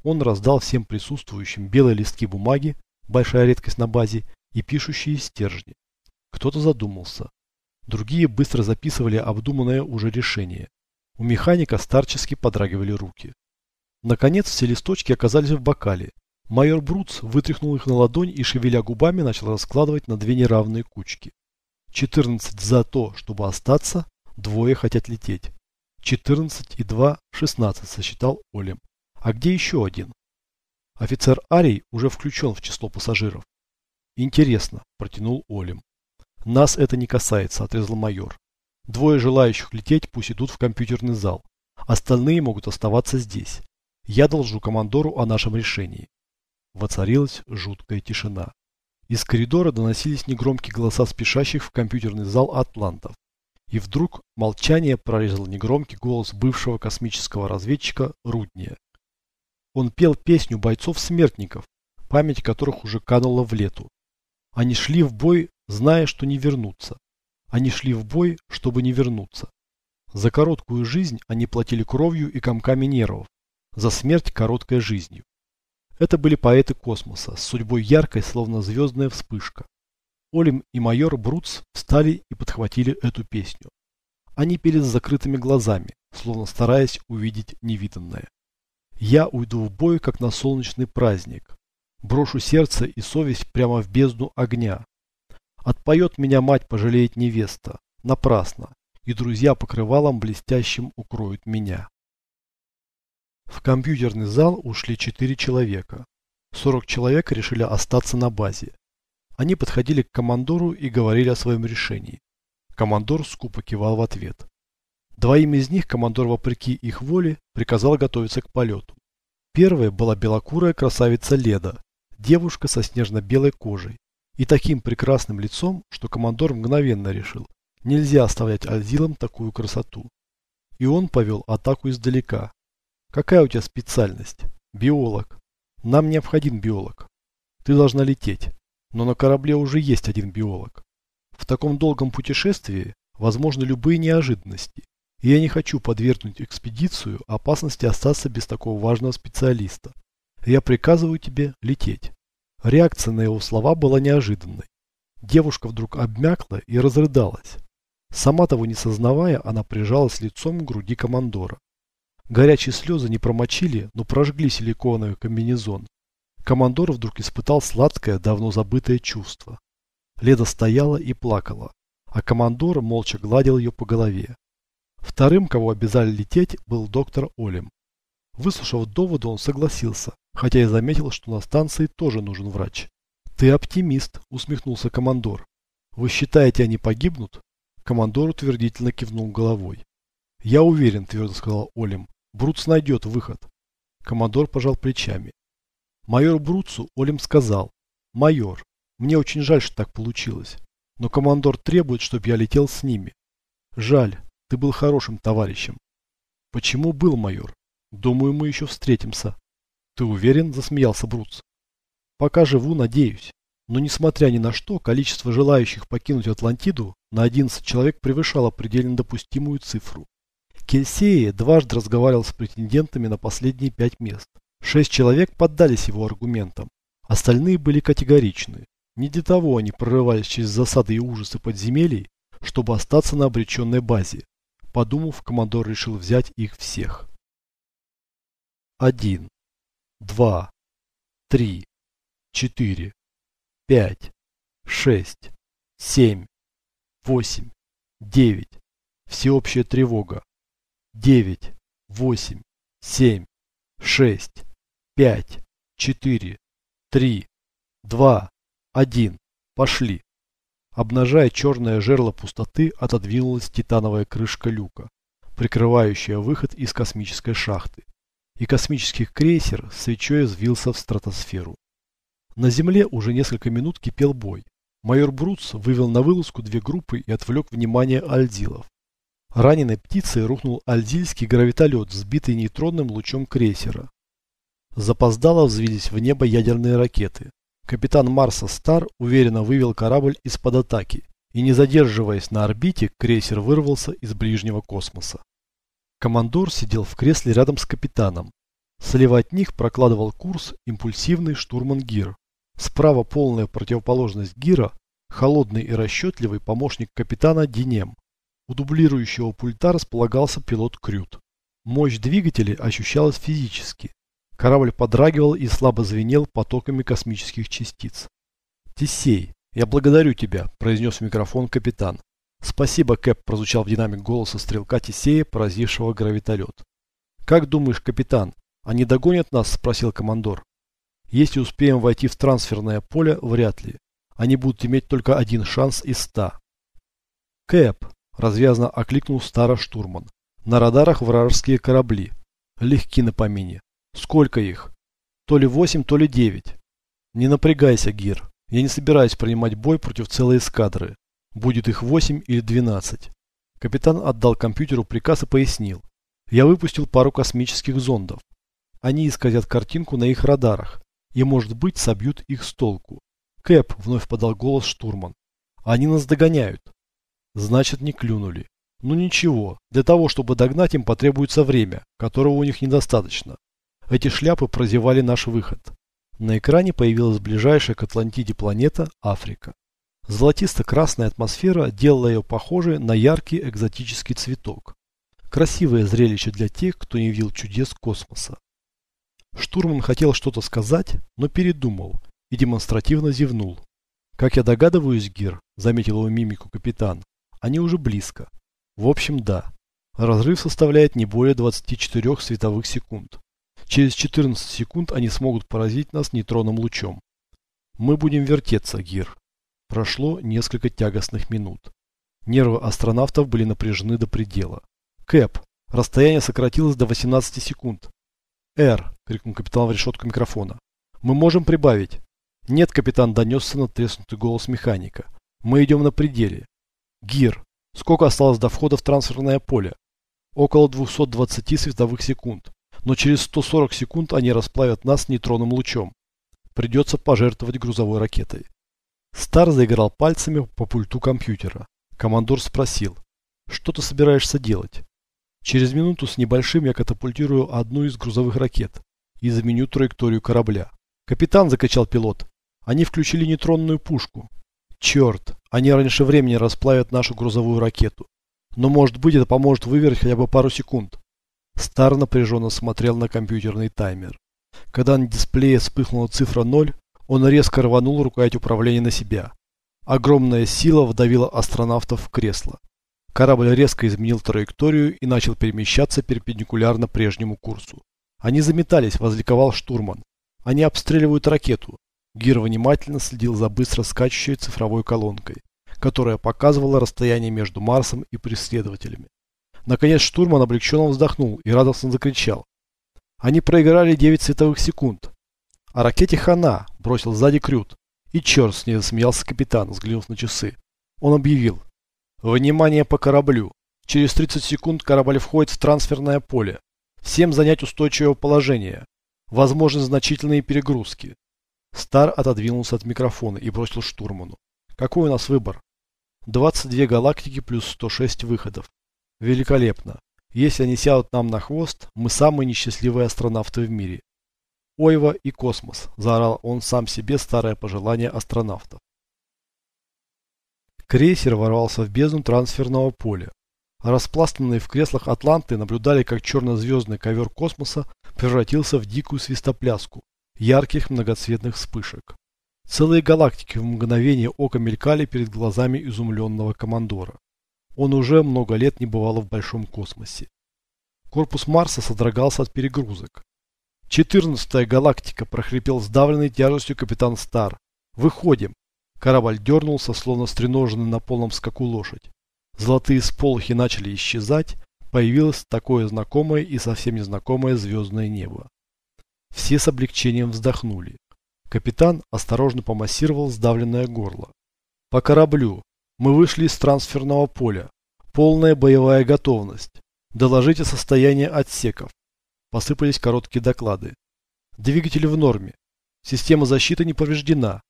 Он раздал всем присутствующим белые листки бумаги, большая редкость на базе, и пишущие стержни. Кто-то задумался. Другие быстро записывали обдуманное уже решение. У механика старчески подрагивали руки. Наконец все листочки оказались в бокале. Майор Бруц вытряхнул их на ладонь и, шевеля губами, начал раскладывать на две неравные кучки. 14 за то, чтобы остаться, Двое хотят лететь. 14 и 2 – 16, сосчитал Олем. А где еще один? Офицер Арий уже включен в число пассажиров. Интересно, протянул Олем. Нас это не касается, отрезал майор. Двое желающих лететь пусть идут в компьютерный зал. Остальные могут оставаться здесь. Я должу командору о нашем решении. Воцарилась жуткая тишина. Из коридора доносились негромкие голоса спешащих в компьютерный зал атлантов. И вдруг молчание прорезал негромкий голос бывшего космического разведчика Рудния. Он пел песню бойцов-смертников, память которых уже канула в лету. Они шли в бой, зная, что не вернутся. Они шли в бой, чтобы не вернуться. За короткую жизнь они платили кровью и комками нервов. За смерть короткой жизнью. Это были поэты космоса, с судьбой яркой, словно звездная вспышка. Олим и майор Бруц встали и подхватили эту песню. Они пели с закрытыми глазами, словно стараясь увидеть невиданное. Я уйду в бой, как на солнечный праздник. Брошу сердце и совесть прямо в бездну огня. Отпоет меня мать, пожалеет невеста. Напрасно. И друзья покрывалом блестящим укроют меня. В компьютерный зал ушли четыре человека. 40 человек решили остаться на базе. Они подходили к командору и говорили о своем решении. Командор скупо кивал в ответ. Двоим из них командор, вопреки их воле, приказал готовиться к полету. Первая была белокурая красавица Леда, девушка со снежно-белой кожей и таким прекрасным лицом, что командор мгновенно решил, нельзя оставлять Альзилам такую красоту. И он повел атаку издалека. Какая у тебя специальность? Биолог. Нам необходим биолог. Ты должна лететь но на корабле уже есть один биолог. В таком долгом путешествии возможны любые неожиданности, и я не хочу подвергнуть экспедицию опасности остаться без такого важного специалиста. Я приказываю тебе лететь. Реакция на его слова была неожиданной. Девушка вдруг обмякла и разрыдалась. Сама того не сознавая, она прижалась лицом к груди командора. Горячие слезы не промочили, но прожгли силиконовый комбинезон. Командор вдруг испытал сладкое, давно забытое чувство. Леда стояла и плакала, а командор молча гладил ее по голове. Вторым, кого обязали лететь, был доктор Олем. Выслушав доводы, он согласился, хотя и заметил, что на станции тоже нужен врач. «Ты оптимист», — усмехнулся командор. «Вы считаете, они погибнут?» Командор утвердительно кивнул головой. «Я уверен», — твердо сказал Олем. «Брутс найдет выход». Командор пожал плечами. Майор Бруцу Олим сказал, «Майор, мне очень жаль, что так получилось, но командор требует, чтобы я летел с ними. Жаль, ты был хорошим товарищем». «Почему был, майор? Думаю, мы еще встретимся». «Ты уверен?» – засмеялся Бруц. «Пока живу, надеюсь. Но несмотря ни на что, количество желающих покинуть Атлантиду на 11 человек превышало предельно допустимую цифру. Кельсея дважды разговаривал с претендентами на последние пять мест. Шесть человек поддались его аргументам. Остальные были категоричны. Не для того они прорывались через засады и ужасы подземелий, чтобы остаться на обреченной базе. Подумав, командор решил взять их всех. Один, два, три, четыре, пять, шесть, семь, восемь, девять. Всеобщая тревога. Девять, восемь, семь, шесть, Пять, четыре, три, два, один. Пошли. Обнажая черное жерло пустоты, отодвинулась титановая крышка люка, прикрывающая выход из космической шахты. И космический крейсер свечой взвился в стратосферу. На земле уже несколько минут кипел бой. Майор Бруц вывел на вылазку две группы и отвлек внимание альдилов. Раненой птицей рухнул альдильский гравитолет, сбитый нейтронным лучом крейсера. Запоздало взвились в небо ядерные ракеты. Капитан Марса Стар уверенно вывел корабль из-под атаки, и не задерживаясь на орбите, крейсер вырвался из ближнего космоса. Командор сидел в кресле рядом с капитаном. Слева от них прокладывал курс импульсивный штурман Гир. Справа полная противоположность Гира, холодный и расчетливый помощник капитана Динем. У дублирующего пульта располагался пилот Крют. Мощь двигателей ощущалась физически. Корабль подрагивал и слабо звенел потоками космических частиц. «Тисей, я благодарю тебя», – произнес в микрофон капитан. «Спасибо, Кэп», – прозвучал в динамик голоса стрелка Тисея, поразившего гравитолет. «Как думаешь, капитан, они догонят нас?» – спросил командор. «Если успеем войти в трансферное поле, вряд ли. Они будут иметь только один шанс из ста». «Кэп», – развязно окликнул старый штурман. На радарах вражеские корабли. Легки на помине. Сколько их? То ли восемь, то ли девять. Не напрягайся, Гир. Я не собираюсь принимать бой против целой эскадры. Будет их восемь или двенадцать. Капитан отдал компьютеру приказ и пояснил. Я выпустил пару космических зондов. Они исказят картинку на их радарах и, может быть, собьют их с толку. Кэп, вновь подал голос штурман. Они нас догоняют. Значит, не клюнули. Ну ничего, для того, чтобы догнать им потребуется время, которого у них недостаточно. Эти шляпы прозевали наш выход. На экране появилась ближайшая к Атлантиде планета Африка. Золотисто-красная атмосфера делала ее похожей на яркий экзотический цветок. Красивое зрелище для тех, кто не видел чудес космоса. Штурман хотел что-то сказать, но передумал и демонстративно зевнул. Как я догадываюсь, Гир, заметил его мимику капитан, они уже близко. В общем, да. Разрыв составляет не более 24 световых секунд. Через 14 секунд они смогут поразить нас нейтронным лучом. Мы будем вертеться, Гир. Прошло несколько тягостных минут. Нервы астронавтов были напряжены до предела. Кэп, расстояние сократилось до 18 секунд. «Эр!» – крикнул капитан в решетку микрофона. «Мы можем прибавить!» «Нет, капитан!» – донесся натреснутый голос механика. «Мы идем на пределе!» «Гир! Сколько осталось до входа в трансферное поле? Около 220 световых секунд. Но через 140 секунд они расплавят нас нейтронным лучом. Придется пожертвовать грузовой ракетой. Стар заиграл пальцами по пульту компьютера. Командор спросил, что ты собираешься делать? Через минуту с небольшим я катапультирую одну из грузовых ракет и заменю траекторию корабля. Капитан, закачал пилот, они включили нейтронную пушку. Черт, они раньше времени расплавят нашу грузовую ракету. Но может быть это поможет выиграть хотя бы пару секунд. Стар напряженно смотрел на компьютерный таймер. Когда на дисплее вспыхнула цифра 0, он резко рванул рукоять управления на себя. Огромная сила вдавила астронавтов в кресло. Корабль резко изменил траекторию и начал перемещаться перпендикулярно прежнему курсу. Они заметались, возликовал штурман. Они обстреливают ракету. Гир внимательно следил за быстро скачущей цифровой колонкой, которая показывала расстояние между Марсом и преследователями. Наконец штурман облегченно вздохнул и радостно закричал. Они проиграли 9 световых секунд. А ракете хана, бросил сзади Крют. И черт с ней засмеялся капитан, взглянув на часы. Он объявил. Внимание по кораблю. Через 30 секунд корабль входит в трансферное поле. Всем занять устойчивое положение. Возможны значительные перегрузки. Стар отодвинулся от микрофона и бросил штурману. Какой у нас выбор? 22 галактики плюс 106 выходов. Великолепно. Если они сядут нам на хвост, мы самые несчастливые астронавты в мире. Ойва и космос, заорал он сам себе старое пожелание астронавтов. Крейсер ворвался в бездну трансферного поля. Распластанные в креслах атланты наблюдали, как черно-звездный ковер космоса превратился в дикую свистопляску ярких многоцветных вспышек. Целые галактики в мгновение ока мелькали перед глазами изумленного командора. Он уже много лет не бывал в большом космосе. Корпус Марса содрогался от перегрузок. «Четырнадцатая галактика!» – прохрипел сдавленный тяжестью капитан Стар. «Выходим!» Корабль дернулся, словно стреноженный на полном скаку лошадь. Золотые сполохи начали исчезать, появилось такое знакомое и совсем незнакомое звездное небо. Все с облегчением вздохнули. Капитан осторожно помассировал сдавленное горло. «По кораблю. Мы вышли из трансферного поля. Полная боевая готовность. Доложите состояние отсеков. Посыпались короткие доклады. Двигатель в норме. Система защиты не повреждена.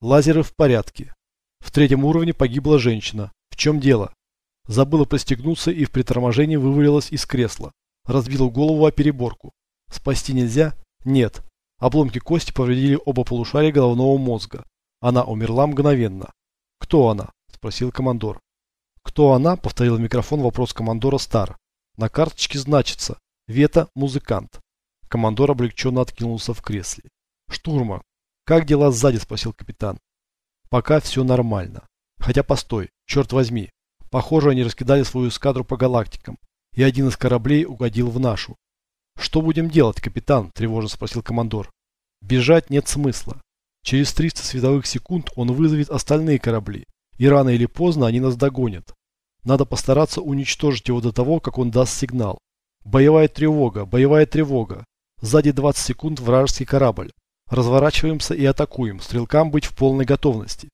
Лазеры в порядке. В третьем уровне погибла женщина. В чем дело? Забыла пристегнуться и в приторможении вывалилась из кресла. Разбила голову о переборку. Спасти нельзя? Нет. Обломки кости повредили оба полушария головного мозга. Она умерла мгновенно. Кто она? Спросил командор. Кто она? Повторил микрофон вопрос командора Стар. На карточке значится. Вета – музыкант. Командор облегченно откинулся в кресле. Штурма. Как дела сзади? Спросил капитан. Пока все нормально. Хотя постой, черт возьми. Похоже, они раскидали свою эскадру по галактикам. И один из кораблей угодил в нашу. Что будем делать, капитан? Тревожно спросил командор. Бежать нет смысла. Через 300 световых секунд он вызовет остальные корабли и рано или поздно они нас догонят. Надо постараться уничтожить его до того, как он даст сигнал. Боевая тревога, боевая тревога. Сзади 20 секунд вражеский корабль. Разворачиваемся и атакуем. Стрелкам быть в полной готовности.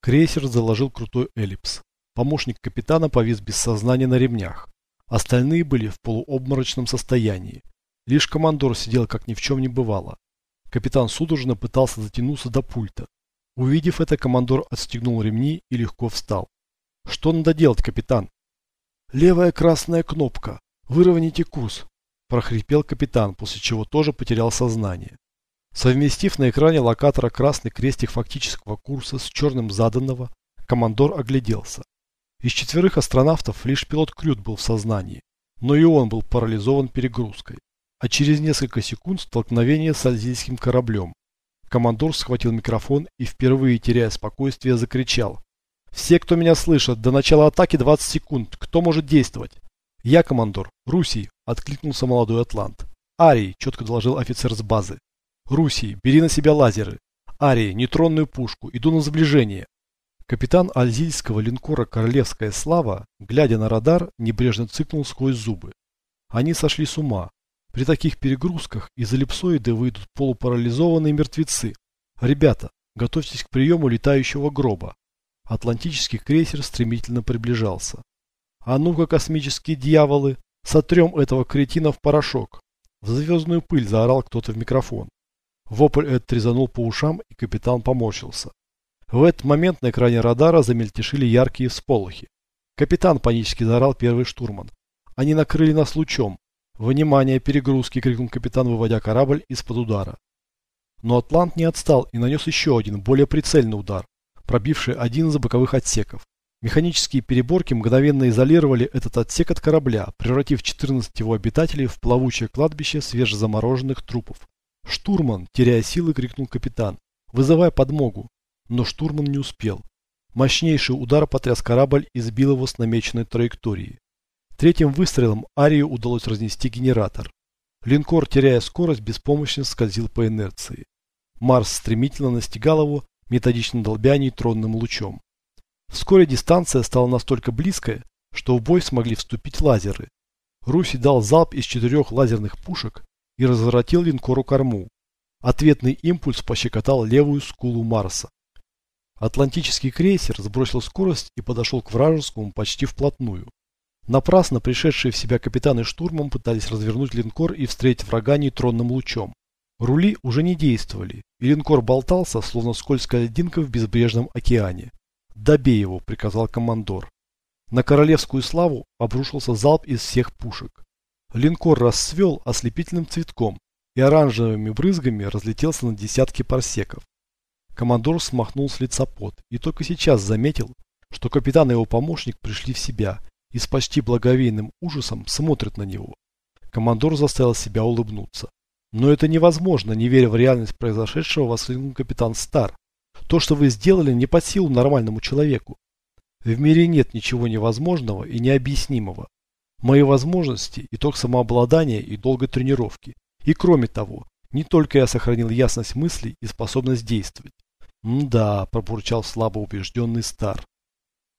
Крейсер заложил крутой эллипс. Помощник капитана повис без сознания на ремнях. Остальные были в полуобморочном состоянии. Лишь командор сидел, как ни в чем не бывало. Капитан судорожно пытался затянуться до пульта. Увидев это, командор отстегнул ремни и легко встал. «Что надо делать, капитан?» «Левая красная кнопка. Выровняйте курс», – прохрипел капитан, после чего тоже потерял сознание. Совместив на экране локатора красный крестик фактического курса с черным заданного, командор огляделся. Из четверых астронавтов лишь пилот Крют был в сознании, но и он был парализован перегрузкой. А через несколько секунд столкновение с альзийским кораблем. Командор схватил микрофон и впервые, теряя спокойствие, закричал. «Все, кто меня слышит, до начала атаки 20 секунд. Кто может действовать?» «Я, командор. Руси», — откликнулся молодой атлант. «Арий», — четко доложил офицер с базы. Руси, бери на себя лазеры. Арии, нейтронную пушку. Иду на сближение. Капитан альзильского линкора «Королевская слава», глядя на радар, небрежно цыкнул сквозь зубы. Они сошли с ума. При таких перегрузках из эллипсоида выйдут полупарализованные мертвецы. Ребята, готовьтесь к приему летающего гроба. Атлантический крейсер стремительно приближался. А ну-ка, космические дьяволы, сотрем этого кретина в порошок. В звездную пыль заорал кто-то в микрофон. Вопль этот резанул по ушам, и капитан поморщился. В этот момент на экране радара замельтешили яркие всполохи. «Капитан!» – панически заорал первый штурман. «Они накрыли нас лучом!» «Внимание! Перегрузки!» – крикнул капитан, выводя корабль из-под удара. Но Атлант не отстал и нанес еще один, более прицельный удар, пробивший один из боковых отсеков. Механические переборки мгновенно изолировали этот отсек от корабля, превратив 14 его обитателей в плавучее кладбище свежезамороженных трупов. «Штурман!» – теряя силы, крикнул капитан. «Вызывай подмогу!» Но штурман не успел. Мощнейший удар потряс корабль и сбил его с намеченной траектории. Третьим выстрелом Арию удалось разнести генератор. Линкор, теряя скорость, беспомощно скользил по инерции. Марс стремительно настигал его, методично долбя нейтронным лучом. Вскоре дистанция стала настолько близкая, что в бой смогли вступить лазеры. Руси дал залп из четырех лазерных пушек и разворотил линкору корму. Ответный импульс пощекотал левую скулу Марса. Атлантический крейсер сбросил скорость и подошел к вражескому почти вплотную. Напрасно пришедшие в себя капитаны штурмом пытались развернуть линкор и встретить врага нейтронным лучом. Рули уже не действовали, и линкор болтался, словно скользкая льдинка в безбрежном океане. «Добей его», — приказал командор. На королевскую славу обрушился залп из всех пушек. Линкор расцвел ослепительным цветком и оранжевыми брызгами разлетелся на десятки парсеков. Командор смахнул с лица пот и только сейчас заметил, что капитан и его помощник пришли в себя и с почти благовейным ужасом смотрят на него. Командор заставил себя улыбнуться. Но это невозможно, не веря в реальность произошедшего, воскликнул капитан Стар. То, что вы сделали, не под силу нормальному человеку. В мире нет ничего невозможного и необъяснимого. Мои возможности – итог самообладания и долгой тренировки. И кроме того, не только я сохранил ясность мыслей и способность действовать. «Да», – пробурчал слабо убежденный Стар.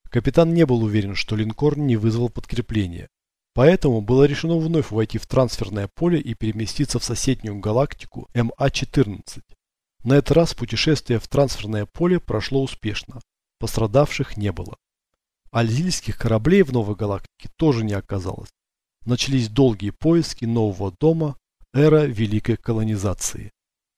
Капитан не был уверен, что линкор не вызвал подкрепления. Поэтому было решено вновь войти в трансферное поле и переместиться в соседнюю галактику МА-14. На этот раз путешествие в трансферное поле прошло успешно. Пострадавших не было. Альзильских кораблей в новой галактике тоже не оказалось. Начались долгие поиски нового дома, эра великой колонизации.